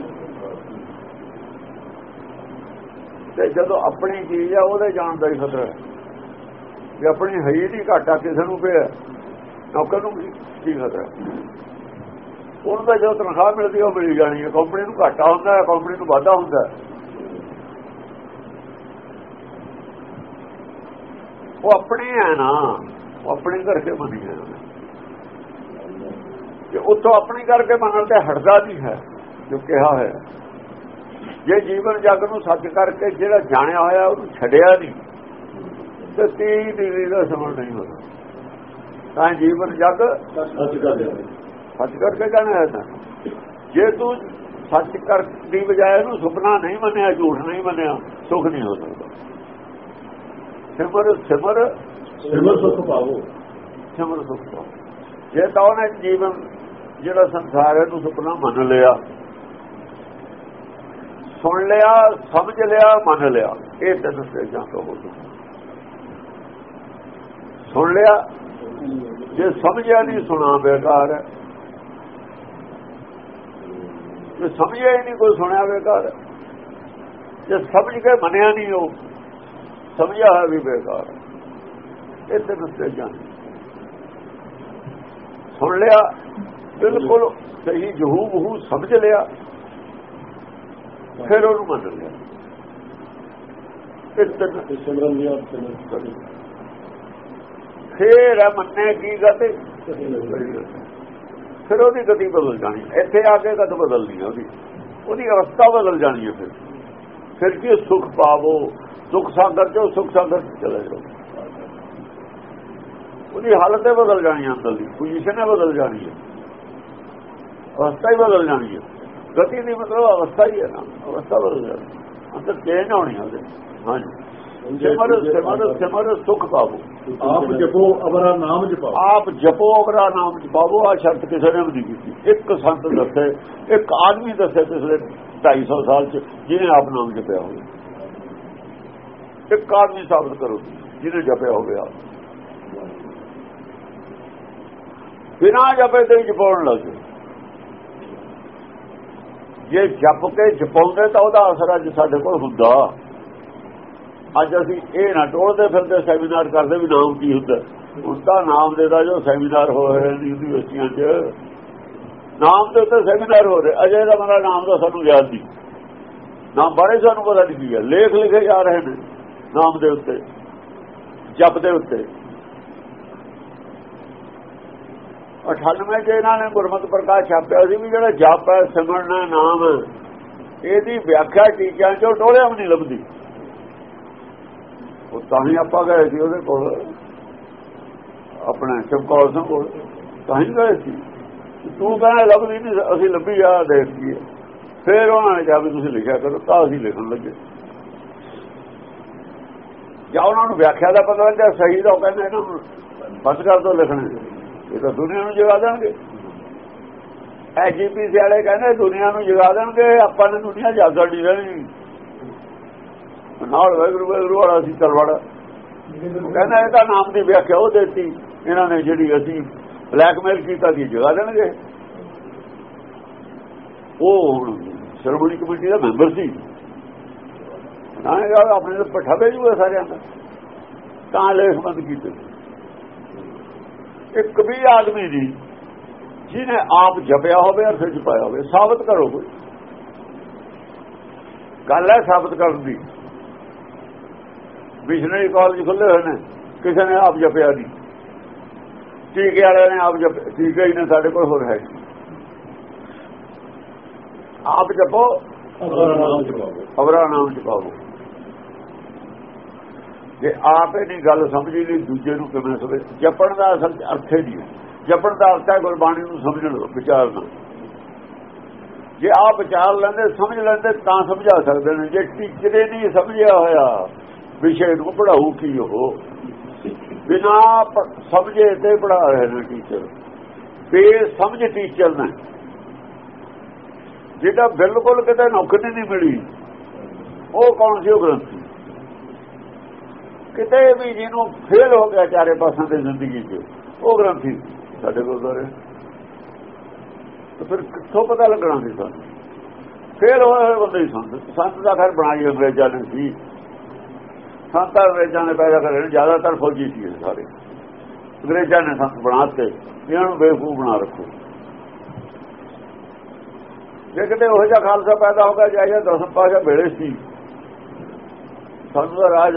ਤੇ ਜਦੋਂ ਆਪਣੀ ਚੀਜ਼ ਆ, ਉਹਦੇ ਜਾਣ ਦਾ ਹੀ ਖਤਰਾ ਹੈ। ਜੇ ਆਪਣੀ ਹੈ ਹੀ ਨਹੀਂ, ਘਾਟਾ ਕਿਸੇ ਨੂੰ ਪਿਆ ਨੌਕਰ ਨੂੰ ਕੀ ਖਤਰਾ ਉਹਨਾਂ ਦਾ ਜੋ ਤਨਖਾਹ ਮਿਲਦੀ ਉਹ ਮਿਲ ਜਾਣੀ ਹੈ। ਕੰਪਨੀ ਨੂੰ ਘਾਟਾ ਹੁੰਦਾ ਹੈ, ਕੰਪਨੀ ਨੂੰ ਵਾਧਾ ਹੁੰਦਾ ਹੈ। ਉਹ ਆਪਣੇ ਹੈ ਨਾ ਉਹ ਆਪਣੇ ਕਰਕੇ ਮੰਨੀ ਹੈ ਕਿ ਉਤੋਂ ਆਪਣੀ ਕਰਕੇ ਮੰਨਣ ਤੇ ਹਟਦਾ ਨਹੀਂ ਹੈ ਜੋ ਕਿਹਾ ਹੈ। ਜੇ ਜੀਵਨ ਜਗ ਨੂੰ ਸੱਚ ਕਰਕੇ ਜਿਹੜਾ ਜਾਣਿਆ ਹੋਇਆ ਉਹਨੂੰ ਛੱਡਿਆ ਨਹੀਂ ਤੇ ਤੀਹ ਦੀ ਦਾ ਸਮਝ ਨਹੀਂ ਹੁੰਦਾ ਤਾਂ ਜੀਵਨ ਜਗ ਸੱਚ ਕਰ ਦੇ ਸੱਚ ਕਰਕੇ ਜਾਣਿਆ ਹੈ ਤਾਂ। ਜੇ ਤੂੰ ਸੱਚ ਕਰ ਦੀ ਬਜਾਏ ਨੂੰ ਸੁਪਨਾ ਨਹੀਂ ਮੰਨਿਆ ਝੂਠ ਨਹੀਂ ਮੰਨਿਆ ਸੁਖ ਨਹੀਂ ਹੋ ਸਕਦਾ। ਸਿਮਰ ਸਿਮਰ। ਸਿਮਰ ਸੁਖ ਪਾਵੋ। ਸਿਮਰ ਸੁਖ ਪਾਓ। ਜੇ ਤਾਂ ਉਹਨੇ ਜੀਵਨ ਜਿਹੜਾ ਸੰਸਾਰ ਹੈ ਨੂੰ ਸੁਪਨਾ ਮੰਨ ਲਿਆ। ਸੁਣ ਲਿਆ ਸਮਝ ਲਿਆ ਮੰਨ ਲਿਆ। ਇਹ ਤਿੰਨ ਸਟੇਜਾਂ ਤੋਂ ਹੋ ਸੁਣ ਲਿਆ। ਜੇ ਸਮਝਿਆ ਨਹੀਂ ਸੁਣਾ ਬੇਕਾਰ ਹੈ। ਜੇ ਸਮਝਿਆ ਹੀ ਨਹੀਂ ਕੋਈ ਸੁਣਿਆ ਬੇਕਾਰ ਹੈ। ਜੇ ਸਮਝ ਕੇ ਮੰਨਿਆ ਨਹੀਂ ਉਹ ਸਮਝਿਆ ਹੈ ਵੀ ਬੇਕਾਰ ਇਹ ਤਿੰਨ ਸਟੇਜਾਂ ਸੁਣ ਲਿਆ ਬਿਲਕੁਲ ਸਹੀ ਜਹੂ ਬਹੂ ਸਮਝ ਲਿਆ ਫਿਰ ਉਹਨੂੰ ਮੰਨ ਲਿਆ। ਇਹ ਤਿੰਨ ਸਿਮਰਨ ਦੀ ਆਪ ਸਿਮਰਨ ਫੇਰ ਮੰਨੇ ਕੀ ਗਤੇ ਫਿਰ ਉਹਦੀ ਗਤੀ ਬਦਲ ਜਾਣੀ ਇੱਥੇ ਆ ਕੇ ਗਤ ਬਦਲਣੀ ਹੈ ਉਹਦੀ। ਉਹਦੀ ਅਵਸਥਾ ਬਦਲ ਜਾਣੀ ਹੈ ਫਿਰ। ਫਿਰ ਕੀ ਸੁਖ ਪਾਵੋ? ਸੁਖ ਸਾਗਰ ਚੋਂ ਸੁਖ ਸਾਗਰ ਚਲੇ ਜਾਓ। ਉਹਦੀ ਹਾਲਤ ਹੀ ਬਦਲ ਜਾਣੀ ਅੰਦਰ ਦੀ ਪੋਜੀਸ਼ਨ ਹੀ ਬਦਲ ਜਾਣੀ ਹੈ। ਅਵਸਥਾ ਹੀ ਬਦਲ ਜਾਣੀ ਹੈ। ਗਤੀ ਦੀ ਮਤਲਬ ਅਵਸਥਾ ਹੀ ਹੈ ਨਾ ਅਵਸਥਾ ਬਦਲ ਜਾਣੀ ਅੰਦਰ ਚੇਂਜ ਹੋਣੀ ਹੈ ਉਹਦੇ ਹਾਂਜੀ। ਸਿਮਰ ਸਿਮਰ ਸਿਮਰ ਸੁਖ ਪਾਵੋ। ਆਪ ਜਪੋ ਅਵਰਾ ਨਾਮ ਜਪਾਓ। ਆਪ ਜਪੋ ਅਗਰਾ ਨਾਮ ਜਪਾਵੋ। ਆ ਸ਼ਰਤ ਕਿਸੇ ਨੇ ਵੀ ਕੀਤੀ। ਇੱਕ ਸੰਤ ਦੱਸੇ ਇੱਕ ਆਦਮੀ ਦੱਸੇ ਪਿਛਲੇ 250 ਸਾਲ ਚ ਜਿਹਨੇ ਆਪ ਨਾਮ ਜਪਿਆ ਹੋਵੇ। ਇੱਕ ਆਦਮੀ ਸਾਬਤ ਕਰੋ, ਜਿਹਨੇ ਜਪਿਆ ਹੋਵੇ ਆਪ। ਬਿਨਾਂ ਜਪੇ ਤੇ ਹੀ ਜਪਾਉਣ ਲੱਗੇ ਜੇ ਜਪ ਕੇ ਜਪਾਉਂਦੇ ਤਾਂ ਉਹਦਾ ਅਸਰ ਅੱਜ ਸਾਡੇ ਕੋਲ ਹੁੰਦਾ। ਅੱਜ ਅਸੀਂ ਇਹ ਨਾ ਟੋਲਦੇ ਫਿਰਦੇ, ਸੈਮੀਨਾਰ ਕਰਦੇ ਵੀ ਨਾਮ ਕੀ ਹੁੰਦਾ। ਉਸ ਦਾ ਨਾਮ ਦੇ ਦਾ ਜੋ ਸੈਮੀਨਾਰ ਹੋ ਰਹੇ ਨੇ ਯੂਨੀਵਰਸਿਟੀਆਂ 'ਚ ਨਾਮ ਦੇ ਉੱਤੇ ਸੈਮੀਨਾਰ ਹੋ ਰਹੇ। ਅਜੇ ਦਾ ਮੇਰਾ ਨਾਮ ਦਾ ਸਾਨੂੰ ਯਾਦ ਨਹੀਂ। ਨਾਮ ਬਾਰੇ ਸਾਨੂੰ ਪਤਾ ਨਹੀਂ ਕੀ ਹੈ। ਲੇਖ ਲਿਖੇ ਜਾ ਰਹੇ ਨੇ ਨਾਮ ਦੇ ਉੱਤੇ, ਜਪ ਦੇ ਉੱਤੇ। 98 ਚ ਇਹਨਾਂ ਨੇ ਗੁਰਮਤਿ ਪ੍ਰਕਾਸ਼ ਛਾਪਿਆ ਸੀ ਵੀ ਜਿਹੜਾ ਜਪ ਹੈ, ਸਿਮਰਨਾ ਨਾਮ ਇਹਦੀ ਵਿਆਖਿਆ ਟੀਕਿਆਂ ਚੋਂ ਟੋਲਿਆ ਵੀ ਨਹੀਂ ਲੱਭਦੀ। ਉਹ ਤਾਂ ਹੀ ਆਪਾਂ ਗਏ ਸੀ ਉਹਦੇ ਕੋਲ, ਆਪਣੇ ਚਮਕੌਰ ਸਿੰਘ ਕੋਲ। ਤਾਂ ਹੀ ਗਏ ਸੀ। ਤੂੰ ਕਹਿੰਦਾ ਲੱਭਦੀ ਨਹੀਂ ਅਸੀਂ ਲੱਭੀ ਆ, ਦੇਖ ਲਈਏ। ਉਹਨਾਂ ਨੇ ਕਿਹਾ ਵੀ ਤੁਸੀਂ ਲਿਖਿਆ ਕਰੋ, ਤਾਂ ਅਸੀਂ ਲਿਖਣ ਲੱਗੇ। ਜਾਂ ਉਹਨਾਂ ਨੂੰ ਵਿਆਖਿਆ ਦਾ ਪਤਾ ਲੱਗਿਆ, ਸਹੀ ਦਾ ਕਹਿੰਦੇ, ਇਹਨਾਂ ਬਸ ਕਰ ਦੋ ਲਿਖਣੇ ਇਹ ਤਾਂ ਦੁਨੀਆ ਨੂੰ ਜਗਾ ਦੇਣਗੇ। ਐਜੀਪੀਸੀ ਵਾਲੇ ਕਹਿੰਦੇ, ਦੁਨੀਆ ਨੂੰ ਜਗਾ ਦੇਣਗੇ, ਆਪਾਂ ਨੇ ਦੁਨੀਆ ਜਾਗਣ ਨਹੀਂ ਰਹਿਣੀ। ਨਾਲ ਵੈਗਰੂ ਵੈਗਰੂ ਵਾਲਾ ਸੀ ਤਲਵਾੜਾ ਕਹਿੰਦਾ ਇਹਦਾ ਨਾਮ ਦੀ ਵਿਆਖਿਆ ਉਹ ਦਿੱਤੀ, ਇਹਨਾਂ ਨੇ ਜਿਹੜੀ ਅਸੀਂ ਬਲੈਕਮੇਲ ਕੀਤਾ ਦੀ ਜਗਾ ਦੇਣਗੇ। ਉਹ ਹੁਣ ਸ਼ਰਮਣੀ ਕਮੇਟੀ ਦਾ ਮੈਂਬਰ ਸੀ। ਨਾ ਇਹ ਆਪਣੇ ਪੱਠਾ ਭੇਜੂਗਾ ਸਾਰਿਆਂ ਦਾ। ਤਾਂ ਲੇਖ ਬੰਦ ਕੀਤੇ। ਇੱਕ ਵੀ ਆਦਮੀ ਦੀ ਜਿਹਨੇ ਆਪ ਜਪਿਆ ਹੋਵੇ ਅਰ ਫਿਰ ਜਪਾਇਆ ਹੋਵੇ, ਸਾਬਤ ਕਰੋ ਕੋਈ। ਗੱਲ ਹੈ ਸਾਬਤ ਕਰਨ ਦੀ। ਮਿਸ਼ਨਰੀ ਕਾਲਜ ਖੁੱਲੇ ਹੋਏ ਨੇ, ਕਿਸੇ ਨੇ ਆਪ ਜਪਿਆ ਨਹੀਂ। ਟੀਕੇ ਵਾਲਿਆਂ ਨੇ ਆਪ ਜਪ ਟੀਕੇ ਹੀ ਨੇ ਸਾਡੇ ਕੋਲ ਹੋਰ ਹੈ ਆਪ ਜਪੋ ਅਵਰਾ ਨਾਮ ਜਪਾਓ। ਜੇ ਆਪੇ ਨਹੀਂ ਗੱਲ ਸਮਝੀ ਨਹੀਂ ਦੂਜੇ ਨੂੰ ਕਿਵੇਂ ਸਮਝ ਜਪਣ ਦਾ ਅਸਲ ਅਰਥ ਹੀ ਨਹੀਂ ਜਪਣ ਦਾ ਅਰਥ ਹੈ ਗੁਰਬਾਣੀ ਨੂੰ ਸਮਝਣ ਵਿਚਾਰਨਾ ਜੇ ਆਪ ਵਿਚਾਰ ਲੈਂਦੇ ਸਮਝ ਲੈਂਦੇ ਤਾਂ ਸਮਝਾ ਸਕਦੇ ਨੇ। ਜੇ ਟੀਚਰੇ ਨਹੀਂ ਸਮਝਿਆ ਹੋਇਆ ਵਿਸ਼ੇ ਨੂੰ ਪੜਾਉ ਕੀ ਉਹ? ਬਿਨਾ ਸਮਝੇ ਤੇ ਪੜਾ ਰਹੇ ਨੇ ਟੀਚਰ ਬੇ ਸਮਝ ਟੀਚਰ ਨੇ। ਜਿਹਦਾ ਬਿਲਕੁਲ ਕਿਤੇ ਨੌਕਰੀ ਨਹੀਂ ਮਿਲੀ, ਉਹ ਕੌਣ ਸੀ ਉਹ ਗ੍ਰੰਥੀ? ਕਿਤੇ ਵੀ ਜਿਹਨੂੰ ਫੇਲ ਹੋ ਗਿਆ ਚਾਰੇ ਪਾਸਾਂ ਤੇ ਜ਼ਿੰਦਗੀ 'ਚ, ਉਹ ਗ੍ਰੰਥੀ ਸਾਡੇ ਗੁਰਦਾਰੇ ਤਾਂ ਫਿਰ ਕਿੱਥੋਂ ਪਤਾ ਲੱਗਣਾ ਸੀ ਸਾਨੂੰ? ਫੇਲ ਹੋਏ ਹੋਏ ਬੰਦੇ ਹੀ ਸੰਤ। ਸੰਤ ਦਾ ਘਰ ਬਣਾਈ ਅੰਗਰੇਜ਼ਾਂ ਨੇ ਸੀ। ਸੰਤਾਂ ਅੰਗਰੇਜ਼ਾਂ ਨੇ ਪੈਦਾ ਕਰੇ ਜ਼ਿਆਦਾਤਰ ਫੌਜੀ ਸੀ ਸਾਰੇ। ਅੰਗਰੇਜ਼ਾਂ ਨੇ ਸੰਤ ਬਣਾਤੇ ਇਹਨਾਂ ਨੂੰ ਬੇਵਕੂਫ ਬਣਾ ਰੱਖੋ। ਜੇ ਕਿਤੇ ਉਹ ਜਿਹਾ ਖਾਲਸਾ ਪੈਦਾ ਹੋ ਗਿਆ ਜਾਇਆ ਦਸਮ ਪਾਸ਼ਾ ਵੇਲੇ ਸੀ, ਸਾਨੂੰ ਦਾ ਰਾਜ,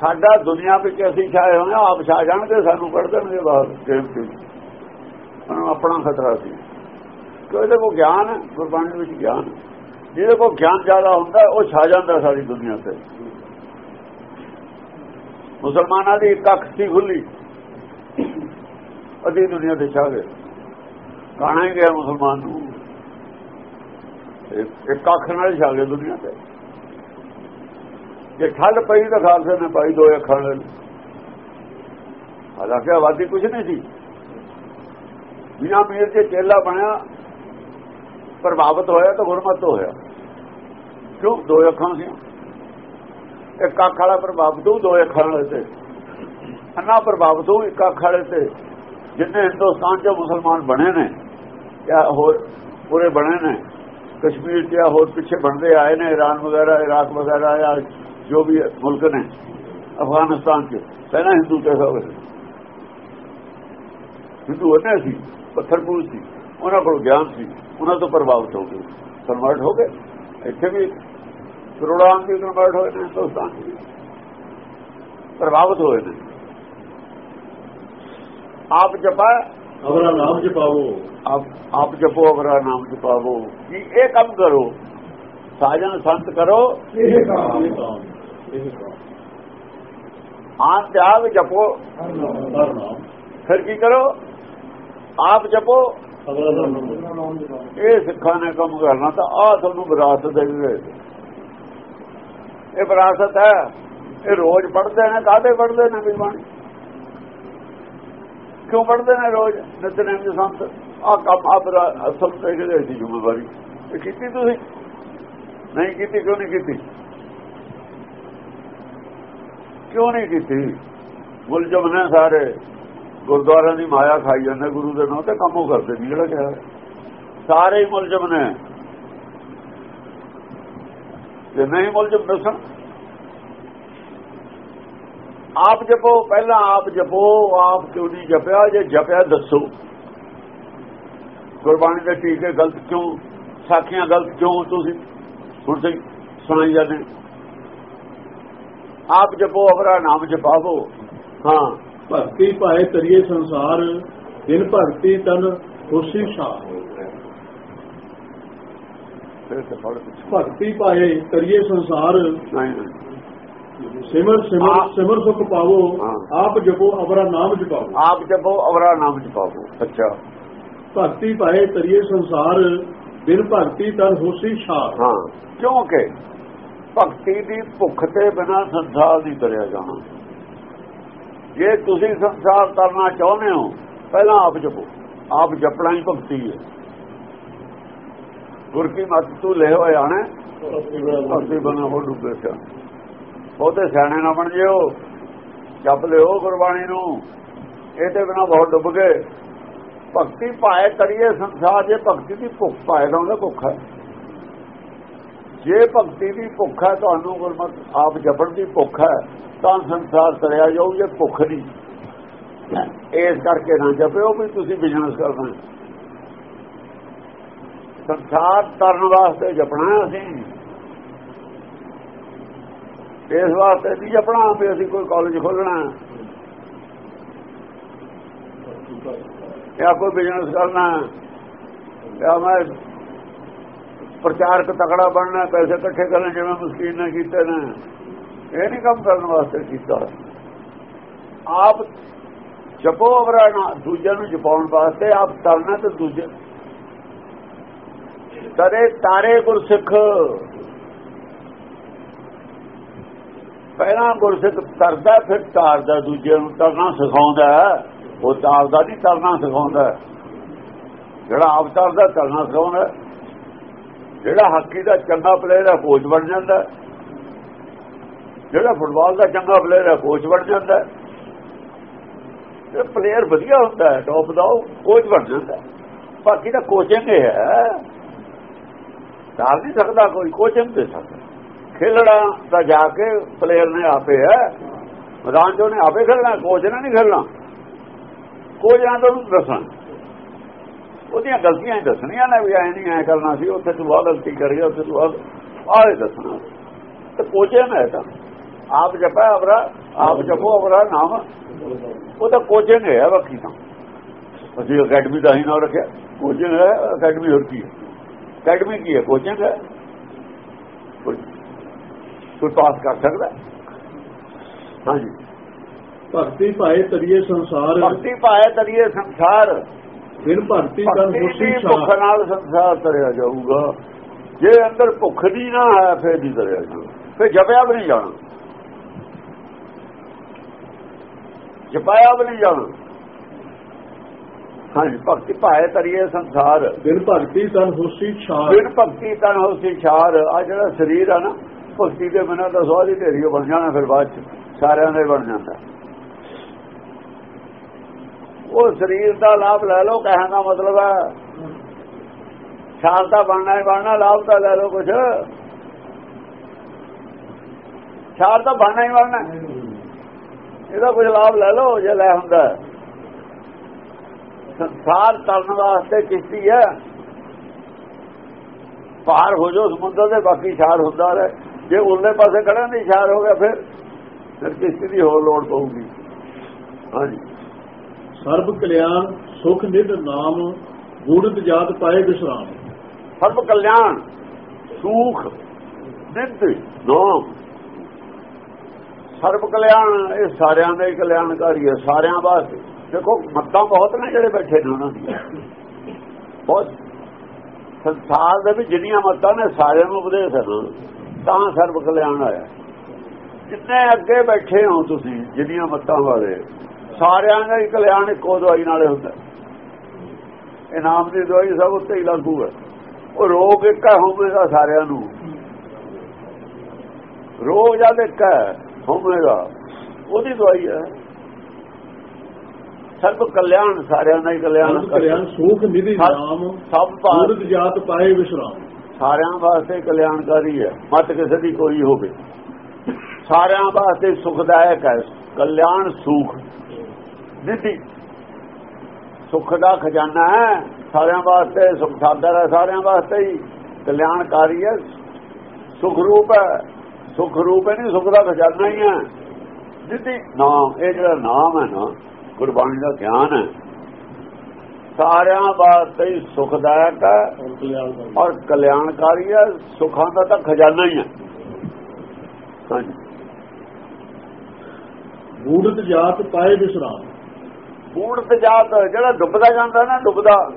ਸਾਡਾ ਦੁਨੀਆ ਵਿੱਚ ਅਸੀਂ ਛਾਏ ਹੋਏ ਆਪ ਛਾ ਜਾਣਗੇ, ਸਾਨੂੰ ਕੱਢ ਦੇਣਗੇ ਬਾਹਰ ਜੇਬ ਤੇ ਉਹਨਾਂ ਆਪਣਾ ਖਤਰਾ ਸੀ। ਕਿ ਇਹਦੇ ਕੋ ਗਿਆਨ ਹੈ, ਗੁਰਬਾਣੀ ਵਿੱਚ ਗਿਆਨ ਜਿਹਦੇ ਕੋ ਗਿਆਨ ਜ਼ਿਆਦਾ ਹੁੰਦਾ, ਉਹ ਛਾ ਜਾਂਦਾ ਸਾਰੀ ਦੁਨੀਆ ਤੇ। ਮੁਸਲਮਾਨਾਂ ਦੀ ਇੱਕ ਅੱਖ ਸੀ ਖੁੱਲੀ। ਅਦੀ ਦੁਨੀਆ ਤੇ ਛਾ ਗਏ। ਕਾਣਾ ਹੀ ਗਿਆ ਮੁਸਲਮਾਨ ਨੂੰ। ਇੱਕ ਅੱਖ ਨਾਲ ਛਾ ਗਏ ਦੁਨੀਆ ਤੇ। ਜੇ ਠੱਲ ਪਈ ਤਾਂ ਖਾਲਸੇ ਨੇ ਪਾਈ ਦੋ ਅੱਖਾਂ ਨਾਲ। ਹਾਲਾਂਕਿ ਆਬਾਦੀ ਕੁਝ ਨਹੀਂ ਸੀ। ਬਿਨਾ ਮੀਰ ਦੇ ਚੇਲਾ ਬਣਿਆ, ਪ੍ਰਭਾਵਿਤ ਹੋਇਆ ਤਾਂ ਗੁਰਮਤ ਹੋਇਆ। ਕਿਉਂ? ਦੋ ਅੱਖਾਂ ਸੀ ਇੱਕ ਅੱਖ ਵਾਲਾ ਪ੍ਰਭਾਵਿਤ ਹੋ ਦੋ ਅੱਖਾਂ ਵਾਲੇ ਤੇ ਅੰਨਾ ਪ੍ਰਭਾਵਿਤ ਹੋ ਇੱਕ ਅੱਖ ਵਾਲੇ ਤੇ ਜਿੰਨੇ ਹਿੰਦੁਸਤਾਨ 'ਚ ਮੁਸਲਮਾਨ ਬਣੇ ਨੇ ਜਾਂ ਹੋਰ ਪੂਰੇ ਬਣੇ ਨੇ ਕਸ਼ਮੀਰ 'ਚ ਹੋਰ ਪਿੱਛੇ ਬਣਦੇ ਆਏ ਨੇ ਇਰਾਨ ਵਗੈਰਾ ਇਰਾਕ ਵਗੈਰਾ ਜਾਂ ਜੋ ਵੀ ਮੁਲਕ ਨੇ ਅਫਗਾਨਿਸਤਾਨ 'ਚ ਪਹਿਲਾਂ ਹਿੰਦੂ ਤੇ ਹੋਵੇ ਹਿੰਦੂ ਉਹਨੇ ਸੀ ਪੱਥਰਪੂਰ ਸੀ ਉਹਨਾਂ ਕੋਲ ਗਿਆਨ ਸੀ ਉਹਨਾਂ ਤੋਂ ਪ੍ਰਭਾਵਿਤ ਹੋ ਗਏ ਕਨਵਰਟ ਹੋ ਗਏ ਇੱਥੇ ਵੀ ਕਰੋੜਾਂ ਦੀ ਕਨਵਰਟ ਹੋਏ ਨੇ ਹਿੰਦੁਸਤਾਨ ਪ੍ਰਭਾਵਿਤ ਹੋਏ ਨੇ। ਆਪ ਜਪਾ। ਅਗਰਾ ਨਾਮ ਜਪਾਵੋ ਆਪ ਆਪ ਜਪੋ ਅਗਰਾ ਨਾਮ ਜਪਾਵੋ। ਕਿ ਇਹ ਕੰਮ ਕਰੋ। ਸਾਜਨ ਸੰਤ ਕਰੋ। ਇਹ ਕੰਮ। ਇਹ ਕੰਮ। ਆਂ ਤਿਆਗ ਜਪੋ। ਫਿਰ ਕੀ ਕਰੋ? ਆਪ ਜਪੋ। ਅਗਰਾ ਨਾਮ ਜਪਾਵੋ ਇਹ ਸਿੱਖਾਂ ਨੇ ਕੰਮ ਕਰਨਾ ਤਾਂ ਆ ਤੁਹਾਨੂੰ ਵਿਰਾਸਤ ਦੇ ਗਏ ਇਹ ਵਿਰਾਸਤ ਹੈ। ਇਹ ਰੋਜ਼ ਪੜ੍ਹਦੇ ਨੇ, ਕਾਹਦੇ ਪੜ੍ਹਦੇ ਨੇ ਬਿਲਵਾਣੀ ਕਿਉਂ ਪੜ੍ਹਦੇ ਨੇ ਰੋਜ਼? ਨਿਤਨੇਮ ਦੇ ਸੰਤ। ਆ ਕੰਮ ਆਪ ਅਸਲ ਤੇ ਕਿਹਦੇ ਦੀ ਜ਼ਿੰਮੇਵਾਰੀ? ਇਹ ਕੀਤੀ ਤੁਸੀਂ? ਨਹੀਂ ਕੀਤੀ, ਕਿਉਂ ਨਹੀਂ ਕੀਤੀ? ਕਿਉਂ ਨਹੀਂ ਕੀਤੀ? ਮੁਲਜ਼ਮ ਨੇ ਸਾਰੇ ਗੁਰਦੁਆਰਿਆਂ ਦੀ ਮਾਇਆ ਖਾਈ ਜਾਂਦੇ, ਗੁਰੂ ਦੇ ਨਾਂ ਤੇ ਕੰਮ ਉਹ ਕਰਦੇ ਨਹੀਂ ਜਿਹੜਾ ਕਿਹਾ। ਸਾਰੇ ਹੀ ਮੁਲਜ਼ਮ ਨੇ। ਜੇ ਨਹੀਂ ਮੁਲਜ਼ਮ ਦੱਸਣ ਆਪ ਜਪੋ, ਪਹਿਲਾਂ ਆਪ ਜਪੋ, ਆਪ ਕਿਉਂ ਨਹੀਂ ਜਪਿਆ? ਜੇ ਜਪਿਆ ਦੱਸੋ। ਗੁਰਬਾਣੀ ਦੇ ਟੀਕੇ ਗਲਤ ਕਿਉਂ? ਸਾਖੀਆਂ ਗਲਤ ਕਿਉਂ ਤੁਸੀਂ? ਹੁਣ ਸੇ ਸੁਣਾਈ ਜਾਂਦੇ ਆਪ ਜਪੋ ਅਵਰਾ ਨਾਮ ਜਪਾਵੋ। ਹਾਂ। ਭਗਤੀ ਭਾਏ ਤਰੀਏ ਸੰਸਾਰ ਦਿਨ ਭਗਤੀ ਤਨ ਖੁਸ਼ੀ ਸ਼ਾਹ ਫਿਰ ਤੇ ਪੜ੍ਹ ਭਗਤੀ ਭਾਏ ਤਰੀਏ ਸੰਸਾਰ। ਸਿਮਰ ਸਿਮਰ ਸਿਮਰ ਸੁਖ ਪਾਵੋ। ਆਪ ਜਪੋ ਅਵਰਾ ਨਾਮ ਜਪਾਵੋ ਆਪ ਜਪੋ ਅਵਰਾ ਨਾਮ ਜਪਾਵੋ ਅੱਛਾ। ਭਗਤੀ ਭਾਏ ਤਰੀਏ ਸੰਸਾਰ ਦਿਨ ਭਗਤੀ ਤਨ ਹੋਸੀ ਸ਼ਾਹ ਹਾਂ ਕਿਉਂਕਿ ਭਗਤੀ ਦੀ ਭੁੱਖ ਤੇ ਬਿਨਾ ਸੰਸਾਰ ਨਹੀਂ ਕਰਿਆ ਜਾਣਾ। ਜੇ ਤੁਸੀਂ ਸੰਸਾਰ ਕਰਨਾ ਚਾਹੁੰਦੇ ਹੋ ਪਹਿਲਾਂ ਆਪ ਜਪੋ। ਆਪ ਜਪਣਾ ਹੀ ਭਗਤੀ ਹੈ। ਗੁਰ ਕੀ ਮਤ ਤੂੰ ਲੈ ਹੋਏ ਆਣੇ ਭਗਤੀ ਬਣਾ ਹੋ ਡੁੱਬੇ ਸਿਆ ਬਹੁਤੇ ਸਿਆਣੇ ਨਾ ਬਣ ਜਿਓ। ਜਪ ਲਿਓ ਗੁਰਬਾਣੀ ਨੂੰ। ਇਹ ਤੇ ਬਿਨਾ ਬਹੁਤ ਡੁੱਬ ਗਏ। ਭਗਤੀ ਪਾਏ ਕਰੀਏ ਸੰਸਾਰ ਜੇ ਭਗਤੀ ਦੀ ਭੁੱਖ ਪਾਏ ਤਾਂ ਉਹਦਾ ਭੁੱਖ ਹੈ। ਜੇ ਭਗਤੀ ਦੀ ਭੁੱਖ ਹੈ ਤੁਹਾਨੂੰ ਗੁਰਮਤ ਆਪ ਜਪਣ ਦੀ ਭੁੱਖ ਹੈ ਤਾਂ ਸੰਸਾਰ ਤਰਿਆ ਜਾਊ ਜੇ ਭੁੱਖ ਨਹੀਂ। ਇਸ ਕਰਕੇ ਨਾ ਜਪਿਓ ਵੀ ਤੁਸੀਂ ਬਿਜ਼ਨਸ ਕਰਨਾ। ਹੈ। ਸੰਸਾਰ ਤਰਨ ਵਾਸਤੇ ਜਪਣਾ ਅਸੀਂ। ਇਸ ਵਾਸਤੇ ਨਹੀਂ ਜਪਣਾ ਵੀ ਅਸੀਂ ਕੋਈ ਕਾਲਜ ਖੋਲਣਾ ਜਾਂ ਕੋਈ ਬਿਜ਼ਨਸ ਕਰਨਾ ਜਾਂ ਮੈਂ ਪ੍ਰਚਾਰਕ ਤਕੜਾ ਬਣਨਾ ਪੈਸੇ ਇਕੱਠੇ ਕਰਨੇ, ਜਿਵੇਂ ਮਸਕੀਨ ਨੇ ਕੀਤੇ ਨੇ। ਇਹ ਨਹੀਂ ਕੰਮ ਕਰਨ ਵਾਸਤੇ ਕੀਤਾ। ਆਪ ਜਪੋ ਅਵਰਾ ਦੂਜਿਆਂ ਨੂੰ ਜਪਾਉਣ ਵਾਸਤੇ ਆਪ ਤਰਨਾ ਤੇ ਦੂਜੇ ਤਰੇ ਤਾਰੇ ਗੁਰਸਿੱਖ। ਪਹਿਲਾਂ ਗੁਰਸਿੱਖ ਤਰਦਾ, ਫਿਰ ਤਾਰਦਾ, ਦੂਜੇ ਨੂੰ ਤਰਨਾ ਸਿਖਾਉਂਦਾ ਉਹ ਤਾਰਦਾ ਨਹੀਂ, ਤਰਨਾ ਸਿਖਾਉਂਦਾ ਜਿਹੜਾ ਆਪ ਤਰਦਾ, ਤਰਨਾ ਸਿਖਾਉਂਦਾ ਜਿਹੜਾ ਹਾਕੀ ਦਾ ਚੰਗਾ ਪਲੇਅਰ ਹੈ ਕੋਚ ਬਣ ਜਾਂਦਾ ਜਿਹੜਾ ਫੁੱਟਬਾਲ ਦਾ ਚੰਗਾ ਪਲੇਅਰ ਹੈ ਕੋਚ ਬਣ ਜਾਂਦਾ ਇਹ ਪਲੇਅਰ ਵਧੀਆ ਹੁੰਦਾ ਹੈ ਟੌਪ ਦਾ ਉਹ ਕੋਚ ਬਣ ਜਾਂਦਾ ਬਾਕੀ ਦਾ ਕੋਚਿੰਗ ਹੈ। ਤਾਰ ਨਹੀਂ ਸਕਦਾ ਕੋਈ ਕੋਚਿੰਗ ਦੇ ਸਕਦਾ। ਖੇਲਣਾ ਤਾਂ ਜਾ ਕੇ ਪਲੇਅਰ ਨੇ ਆਪੇ ਹੈ। ਮੈਦਾਨ ਚ ਉਹਨੇ ਆਪੇ ਖੇਲਣਾ ਕੋਚ ਨੇ ਨਹੀਂ ਖੇਲਣਾ। ਕੋਚ ਨਾਲ ਤਾਂ ਦੱਸਣਾ। ਉਹਦੀਆਂ ਗਲਤੀਆਂ ਹੀ ਦੱਸਣੀਆਂ ਨੇ ਵੀ ਐ ਨਹੀਂ ਐ ਕਰਨਾ ਸੀ, ਉੱਥੇ ਤੂੰ ਬਹੁਤ ਗਲਤੀ ਕਰੀ ਉੱਥੇ ਤੂੰ ਆਹ ਦੱਸਣਾ। ਤੇ ਕੋਚੇ ਨੇ ਤਾਂ। ਆਪ ਜਪਾ ਅਵਰਾ ਆਪ ਜਪੋ ਅਵਰਾ ਨਾਮ। ਉਹ ਤਾਂ ਕੋਚਿੰਗ ਹੈ ਬਾਕੀ ਤਾਂ। ਅਸੀਂ ਅਕੈਡਮੀ ਦਾ ਹੀ ਨਾਮ ਰੱਖਿਆ। ਕੋਚਿੰਗ ਹੈ ਅਕੈਡਮੀ ਹੋਰ ਕੀ ਹੈ। ਅਕੈਡਮੀ ਕੀ ਹੈ? ਕੋਚਿੰਗ ਹੈ? ਕੋਈ? ਪਾਸ ਕਰ ਸਕਦਾ? ਹਾਂਜੀ। ਭਗਤੀ ਭਾਏ ਤਰੀਏ ਸੰਸਾਰ। ਭਗਤੀ ਪਾਏ ਤਰੀਏ ਸੰਸਾਰ। ਫਿਰ ਭਗਤੀ ਭਗਤੀ ਹੋਸੀ ਭੁੱਖ ਨਾਲ ਸੰਸਾਰ ਤਰਿਆ ਜਾਊਗਾ। ਜੇ ਅੰਦਰ ਭੁੱਖ ਦੀ ਨਾ ਹੈ ਫੇਰ ਨਹੀਂ ਤਰਿਆ ਜਾਊਗਾ। ਫੇਰ ਜਪਿਆ ਵੀ ਨਹੀਂ ਜਾਣਾ। ਜਪਾਇਆ ਵੀ ਨਹੀਂ ਜਾਣਾ। ਹਾਂਜੀ ਭਗਤੀ ਪਾਏ ਤਰੀਏ ਸੰਸਾਰ। ਫਿਰ ਭਗਤੀ ਤਨ ਹੋਸੀ ਛਾ ਫਿਰ ਭਗਤੀ ਤਨ ਹੋ ਸਿਛਾਰ ਆ ਜਿਹੜਾ ਸਰੀਰ ਆ ਨਾ ਭਗਤੀ ਦੇ ਬਿਨਾਂ ਤਾਂ ਸਵਾਦੀ ਢੇਰੀ ਬਣ ਜਾਣਾ ਫਿਰ ਬਾਅਦ ਚ। ਸਾਰਿਆਂ ਦੇ ਬਣ ਜਾਂਦਾ। ਉਹ ਸਰੀਰ ਦਾ ਲਾਭ ਲੈ ਲਓ ਕਹਿਣ ਦਾ ਮਤਲਬ ਹੈ ਛਾਲ ਤਾਂ ਬਣਨਾ ਹੀ ਬਣਨਾ ਲਾਭ ਤਾਂ ਲੈ ਲਓ ਕੁਛ। ਛਾਲ ਤਾਂ ਬਣਨਾ ਹੀ ਬਣਨਾ। ਇਹਦਾ ਕੁਝ ਲਾਭ ਲੈ ਲਓ ਜੇ ਲੈ ਹੁੰਦਾ। ਸੰਸਾਰ ਤਰਨ ਵਾਸਤੇ ਕਿਸ਼ਤੀ ਹੈ। ਪਾਰ ਹੋ ਜਾਓ ਸਮੁੰਦਰ ਦੇ ਬਾਕੀ ਛਾਰ ਹੁੰਦਾ ਰਹੇ। ਜੇ ਉਰਲੇ ਪਾਸੇ ਖੜਾ ਨਹੀਂ ਛਾਰ ਹੋ ਗਿਆ ਫਿਰ। ਫਿਰ ਕਿਸ਼ਤੀ ਦੀ ਹੋਰ ਲੋੜ ਪਊਗੀ। ਹਾਂਜੀ। ਸਰਬ ਕਲਿਆਣ ਸੁਖ ਨਿਧ ਨਾਮ ਗੂੜਤ ਜਾਤ ਪਾਏ ਵਿਸਰਾਮ ਸਰਬ ਕਲਿਆਣ ਸੁਖ ਨਿੱਧ ਨਾਮ। ਸਰਬ ਕਲਿਆਣ ਇਹ ਸਾਰਿਆਂ ਦਾ ਹੀ ਕਲਿਆਣਕਾਰੀ ਹੈ ਸਾਰਿਆਂ ਵਾਸਤੇ। ਦੇਖੋ, ਮੱਤਾਂ ਬਹੁਤ ਨੇ ਜਿਹੜੇ ਬੈਠੇ ਨੇ ਉਹਨਾਂ ਦੀਆਂ ਬਹੁਤ ਸੰਸਾਰ ਦੇ ਵਿੱਚ ਜਿੰਨੀਆਂ ਮੱਤਾਂ ਨੇ, ਸਾਰਿਆਂ ਨੂੰ ਉਪਦੇਸ਼ ਹਨ ਤਾਂ ਸਰਬ ਕਲਿਆਣ ਆਇਆ। ਜਿੰਨੇ ਅੱਗੇ ਬੈਠੇ ਹੋ ਤੁਸੀਂ, ਜਿੰਨੀਆਂ ਮੱਤਾਂ ਵਾਲੇ ਸਾਰਿਆਂ ਦਾ ਹੀ ਕਲਿਆਣ ਇੱਕੋ ਦਵਾਈ ਨਾਲੇ ਹੁੰਦਾ। ਇਨਾਮ ਦੀ ਦਵਾਈ ਸਭ ਉੱਤੇ ਹੀ ਲਾਗੂ ਹੈ। ਉਹ ਰੋਗ ਇੱਕ ਹੈ ਹੋਵੇਗਾ ਸਾਰਿਆਂ ਨੂੰ। ਰੋਗ ਜਦ ਇੱਕ ਹੈ ਹੋਵੇਗਾ ਉਹਦੀ ਦਵਾਈ ਹੈ। ਸਰਬ ਕਲਿਆਣ ਸਾਰਿਆਂ ਦਾ ਹੀ ਕਲਿਆਣ। ਕਲਿਆਣ ਸੁਖ ਨਿਧੀ ਨਾਮ ਸਭ ਭਾਰਤ ਜਾਤ ਪਾਏ ਵਿਸਰਾਮ। ਸਾਰਿਆਂ ਵਾਸਤੇ ਕਲਿਆਣਕਾਰੀ ਹੈ ਮਤ ਕਿਸੇ ਦੀ ਕੋਈ ਹੋਵੇ। ਸਾਰਿਆਂ ਵਾਸਤੇ ਸੁਖਦਾਇਕ ਹੈ ਕਲਿਆਣ ਸੁਖ। ਨਿਧੀ। ਸੁਖ ਦਾ ਖਜ਼ਾਨਾ ਹੈ ਸਾਰਿਆਂ ਵਾਸਤੇ ਸੁਖ ਸਾਦਰ ਹੈ ਸਾਰਿਆਂ ਵਾਸਤੇ ਹੀ। ਕਲਿਆਣਕਾਰੀ ਹੈ ਸੁਖ ਰੂਪ ਹੈ। ਸੁਖ ਰੂਪ ਹੈ ਨਹੀਂ ਸੁਖ ਦਾ ਖਜ਼ਾਨਾ ਹੀ ਹੈ। ਨਿਧੀ। ਨਾਮ ਇਹ ਜਿਹੜਾ ਨਾਮ ਹੈ ਨਾ ਗੁਰਬਾਣੀ ਦਾ ਗਿਆਨ ਹੈ। ਸਾਰਿਆਂ ਵਾਸਤੇ ਹੀ ਸੁਖਦਾਇਕ ਹੈ ਔਰ ਕਲਿਆਣਕਾਰੀ ਹੈ ਸੁਖਾਂ ਦਾ ਤਾਂ ਖਜ਼ਾਨਾ ਹੀ ਹੈ। ਹਾਂਜੀ। ਗੂੜਤ ਜਾਤ ਪਾਏ ਵਿਸਰਾਮ ਬੂੜ ਤੇ ਜਾਤ ਜਿਹੜਾ ਡੁੱਬਦਾ ਜਾਂਦਾ ਨਾ ਡੁੱਬਦਾ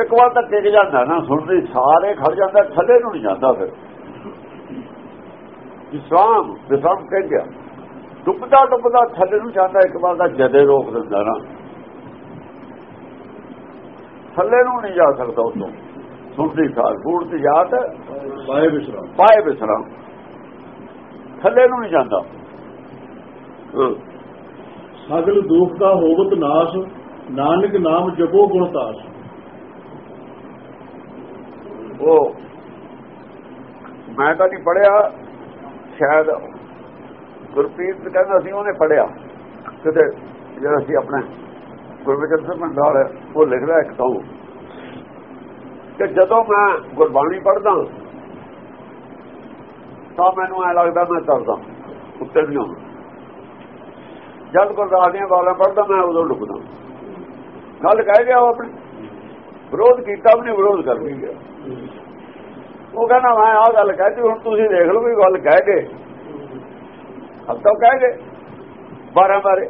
ਇੱਕ ਵਾਰ ਤਾਂ ਟਿਕ ਜਾਂਦਾ ਨਾ ਸੁਣਦੇ ਸਾਰੇ ਖੜ ਜਾਂਦਾ ਥੱਲੇ ਨੂੰ ਨਹੀਂ ਜਾਂਦਾ ਫਿਰ। ਵਿਸਰਾਮ ਵਿਸਰਾਮ ਕਹਿ ਗਿਆ। ਡੁੱਬਦਾ ਡੁੱਬਦਾ ਥੱਲੇ ਨੂੰ ਜਾਂਦਾ ਇੱਕ ਵਾਰ ਦਾ ਜਦੇ ਰੋਕ ਦਿੰਦਾ ਨਾ। ਥੱਲੇ ਨੂੰ ਨਹੀਂ ਜਾ ਸਕਦਾ ਉਦੋਂ ਸੁਣਦੀ ਬੂੜ ਤੇ ਜਾਤ ਪਾਏ ਵਿਸਰਾਮ ਪਾਏ ਵਿਸਰਾਮ ਥੱਲੇ ਨੂੰ ਨਹੀਂ ਜਾਂਦਾ। ਸਗਲ ਦੁਖ ਦਾ ਹੋਵਤ ਨਾਸ਼ ਨਾਨਕ ਨਾਮ ਜਪੋ ਗੁਣ ਤਾਸ। ਉਹ ਮੈਂ ਤਾਂ ਨਹੀਂ ਪੜਿਆ ਸ਼ਾਇਦ ਗੁਰਪ੍ਰੀਤ ਕਹਿੰਦਾ ਸੀ ਉਹਨੇ ਪੜਿਆ ਕਿਤੇ ਜਿਹੜਾ ਸੀ ਆਪਣੇ ਗੁਰਬਚਨ ਸਿੰਘ ਭੰਡਾਰ, ਉਹ ਲਿਖਦਾ ਇੱਕ ਤਾਂ ਕਿ ਜਦੋਂ ਮੈਂ ਗੁਰਬਾਣੀ ਪੜ੍ਹਦਾ, ਤਾਂ ਮੈਨੂੰ ਐ ਲੱਗਦਾ ਮੈਂ ਤਰਦਾ ਉੱਤੇ ਵੀ ਆਉਂਦਾ। ਜਦ ਗੁਰਦਾਸ ਦੀਆਂ ਗਾਲਾਂ ਪੜ੍ਹਦਾ, ਮੈਂ ਉਦੋਂ ਡੁੱਬਦਾ। ਗੱਲ ਕਹਿ ਗਿਆ ਉਹ ਆਪਣੀ। ਵਿਰੋਧ ਕੀਤਾ ਵੀ ਨਹੀਂ ਵਿਰੋਧ ਕਰ ਵੀ ਗਿਆ ਉਹ ਕਹਿੰਦਾ, ਮੈਂ ਆਹ ਗੱਲ ਕਹਿਤੀ ਹੁਣ ਤੁਸੀਂ ਦੇਖ ਲਓ ਵੀ ਗੱਲ ਕਹਿ ਕੇ ਹੱਥੋਂ ਕਹਿ ਗਏ ਬਾਰਾਂ ਬਾਰੇ।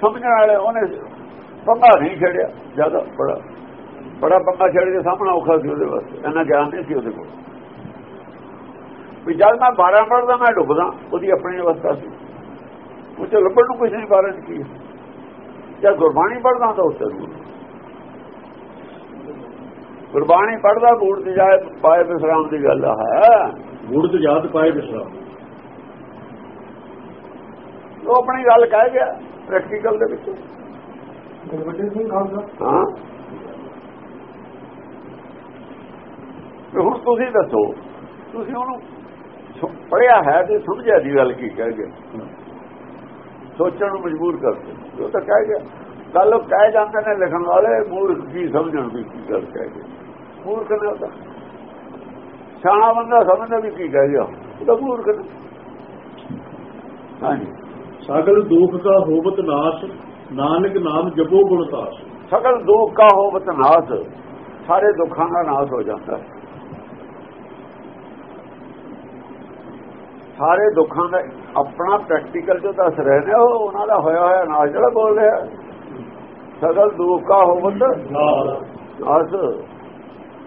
ਸਮਝਣ ਵਾਲੇ ਉਹਨੇ ਪੰਗਾ ਨਹੀਂ ਛੜਿਆ। ਜ਼ਿਆਦਾ ਬੜਾ ਬੜਾ ਪੰਗਾ ਛੜ ਕੇ ਸਾਹਮਣਾ ਔਖਾ ਸੀ ਉਹਦੇ ਵਾਸਤੇ। ਇੰਨਾ ਗਿਆਨ ਨਹੀਂ ਸੀ ਉਹਦੇ ਕੋਲ। ਵੀ ਜਦ ਮੈਂ 12 ਪੜਦਾ ਮੈਂ ਡੁੱਬਦਾ। ਉਹਦੀ ਆਪਣੀ ਅਵਸਥਾ ਸੀ। ਉਹ ਚ ਲੱਭਣ ਨੂੰ ਕੁਝ ਨਹੀਂ ਬਾਰੇ ਕੀ? ਜਦ ਗੁਰਬਾਣੀ ਪੜਦਾ ਤਾਂ ਉਸ ਨੂੰ ਗੁਰਬਾਣੀ ਪੜਦਾ ਗੂੜ ਤੇ ਜਾਏ, ਪਾਏ ਵਿਸਰਾਮ ਦੀ ਗੱਲ ਹੈ। ਗੁੜ ਤੇ ਜਾਤ ਪਾਏ ਵਿਸ਼ਰਾਮ ਉਹ ਆਪਣੀ ਗੱਲ ਕਹਿ ਗਿਆ ਪ੍ਰੈਕਟੀਕਲ ਦੇ ਵਿੱਚ। ਗੁਰਬਚਨ ਸਿੰਘ ਖਾਲਸਾ। ਹਾਂ। ਤੇ ਹੁਣ ਤੁਸੀਂ ਦੱਸੋ ਤੁਸੀਂ ਉਹਨੂੰ ਪੜਿਆ ਹੈ ਤੇ ਸਮਝਿਆ ਦੀ ਗੱਲ ਕੀ ਕਹਿ ਗਏ ਸੋਚਣ ਨੂੰ ਮਜਬੂਰ ਕਰਦੇ ਉਹ ਤਾਂ ਕਹਿ ਗਿਆ। ਗੱਲ ਉਹ ਕਹਿ ਜਾਂਦੇ ਨੇ ਲਿਖਣ ਵਾਲੇ ਮੂਰਖ ਕੀ ਸਮਝਣ ਵੀ ਕੀ ਗੱਲ ਕਹਿ ਗਏ ਮੂਰਖ ਨੇ ਉਹਦਾ। ਸਿਆਣਾ ਬੰਦਾ ਸਮਝਦਾ ਵੀ ਕੀ ਕਹਿ ਗਿਆ। ਉਹ ਤਾਂ ਮੂਰਖ ਨੇ। ਹਾਂਜੀ। ਸਗਲ ਦੁਖ ਕਾ ਹੋਵਤ ਨਾਸ਼ ਨਾਨਕ ਨਾਮ ਜਪੋ ਗੁਣ ਤਾਸ। ਸਗਲ ਦੁੱਖ ਕਾ ਹੋਵਤ ਨਾਸ ਸਾਰੇ ਦੁੱਖਾਂ ਦਾ ਨਾਸ ਹੋ ਜਾਂਦਾ ਹੈ। ਸਾਰੇ ਦੁੱਖਾਂ ਦਾ ਆਪਣਾ ਪ੍ਰੈਕਟੀਕਲ ਜੋ ਦੱਸ ਰਹੇ ਨੇ ਉਹ ਉਹਨਾਂ ਦਾ ਹੋਇਆ ਹੋਇਆ ਨਾਸ ਜਿਹੜਾ ਬੋਲ ਰਿਹਾ ਸਗਲ ਦੁੱਖ ਹੋਵਤ ਨਾਸ।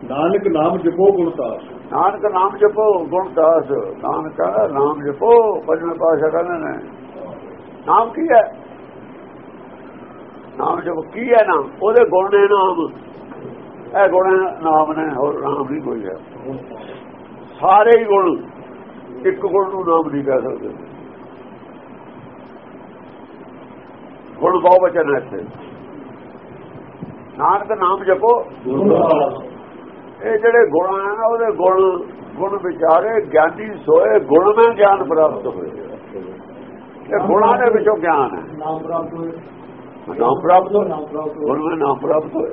ਨਾਨਕ ਨਾਮ ਜਪੋ ਗੁਣ ਤਾਸ। ਨਾਨਕ ਨਾਮ ਜਪੋ ਗੁਣ ਦਾਸ ਨਾਨਕ ਨਾਮ ਜਪੋ ਪੰਜਵੇਂ ਪਾਸ਼ਾ ਕਹਿੰਦੇ ਨੇ ਨਾਮ ਕੀ ਹੈ? ਨਾਮ ਜਪ ਕੀ ਹੈ ਨਾਮ? ਉਹਦੇ ਗੁਣ ਨੇ ਨਾਮ। ਇਹ ਗੁਣ ਨਾਮ ਨੇ, ਹੋਰ ਨਾਮ ਨਹੀਂ ਕੋਈ ਹੈ। ਸਾਰੇ ਹੀ ਗੁਣ, ਇੱਕ ਗੁਣ ਨੂੰ ਨਾਮ ਨਹੀਂ ਕਹਿ ਸਕਦੇ। ਗੁਣ ਬਹੁ ਬਚਨ ਹੈ ਇੱਥੇ। ਨਾਨਕ ਨਾਮ ਜਪੋ। ਇਹ ਜਿਹੜੇ ਗੁਣ ਆ ਨਾ, ਉਹਦੇ ਗੁਣ ਗੁਣ ਵਿਚਾਰੇ, ਗਿਆਨੀ, ਸੋਏ, ਗੁਣ ਮੈਂ ਗਿਆਨ ਪ੍ਰਾਪਤ ਹੋਏ ਇਹ ਗੁਣਾਂ ਦੇ ਵਿੱਚੋਂ ਗਿਆਨ ਹੈ। ਨਾਮ ਪ੍ਰਾਪਤ ਹੋਏ। ਨਾਮ ਪ੍ਰਾਪਤ ਹੋਏ। ਨਾਮ ਪ੍ਰਾਪਤ ਗੁਣ